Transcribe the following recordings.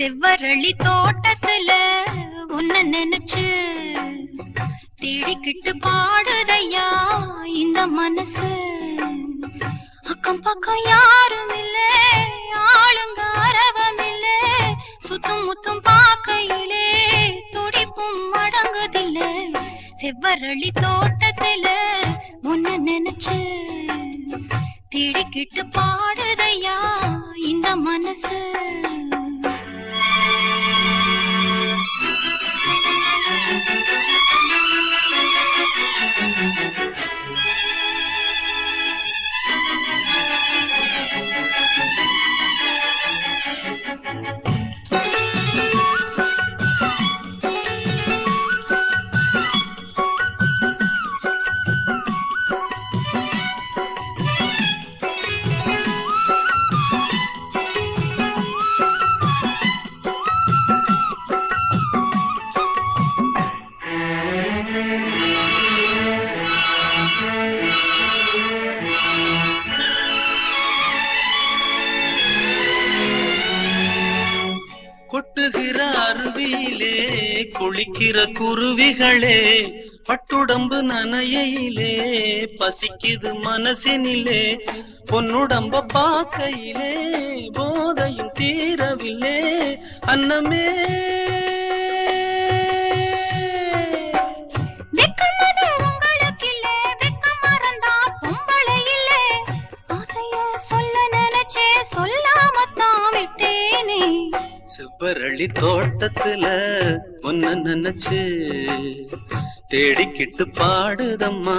செவ்வரளி தோட்டத்துல உன்ன நினைச்சு தேடிக்கிட்டு பாடுதையா இந்த மனசு? அக்கம் பக்கம் யாரும் இல்ல ஆளுங்க அரவம் இல்ல சுத்தும் முத்தும் பார்க்கையிலே துடிப்பும் அடங்குதில்ல. செவ்வரளி தோட்டத்துல உன்ன நினைச்சு தேடிக்கிட்டு பாடுதையா இந்த மனசு? குளிக்கிற குருவிகளே பட்டுடம்பு நனையிலே பசிக்குது மனசினிலே பொன்னுடம்ப பார்க்கையிலே போதையும் தீரவில்லே அன்னமே. செவ்வரளி தோட்டத்துல ஒன்ன நினைச்சு தேடிக்கிட்டு பாடுதம்மா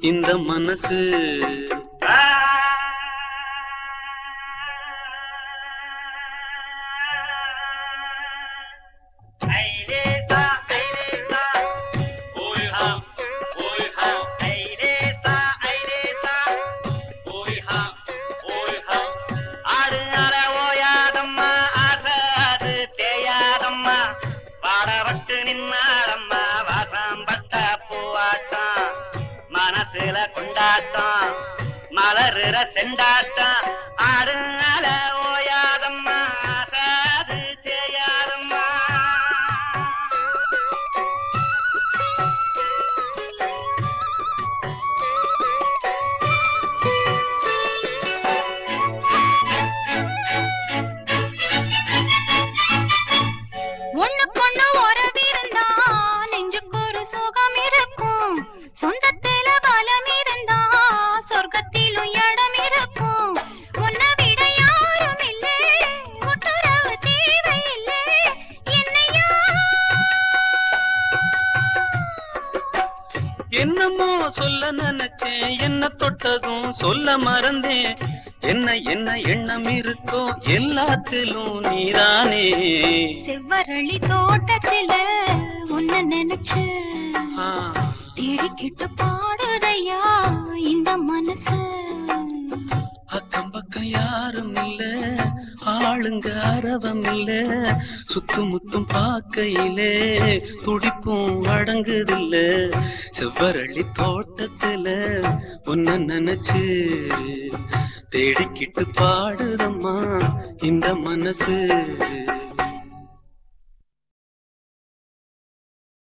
இந்த மனசு. ஐயே. பாடப்பட்டு நின்னாடம்மா வாசம் பட்ட பூவாட்டம் மனசுல கொண்டாட்டம் மலருற செண்டாட்டம் ஆடு சொந்தத்தில பலம் இருந்தா சொர்க்கத்திலும் இடம் இருக்கும் உன்னை விட யாரும் இல்லை ஒட்டுறவு தேவையில்லை என்னையா? என்னமோ சொல்ல நினைச்சேன் என்ன தொட்டதும் சொல்ல மறந்தேன். என்ன என்ன எண்ணம் இருக்கோ எல்லாத்திலும் நீதானே. செவ்வரளி தோட்டத்தில உன்னை நினைச்சு ஆ, தேடிக்கிட்டு பாடுதையா இந்த மனசு? அக்கம் பக்கம் யாரும் இல்ல ஆளுங்க அரவம் இல்ல சுத்து முத்தும் பார்க்கையிலே துடிப்பும் அடங்குதில்ல. செவ்வரளி தோட்டத்துல உன்ன நினைச்சு தேடிக்கிட்டு பாடுதம்மா இந்த மனசு.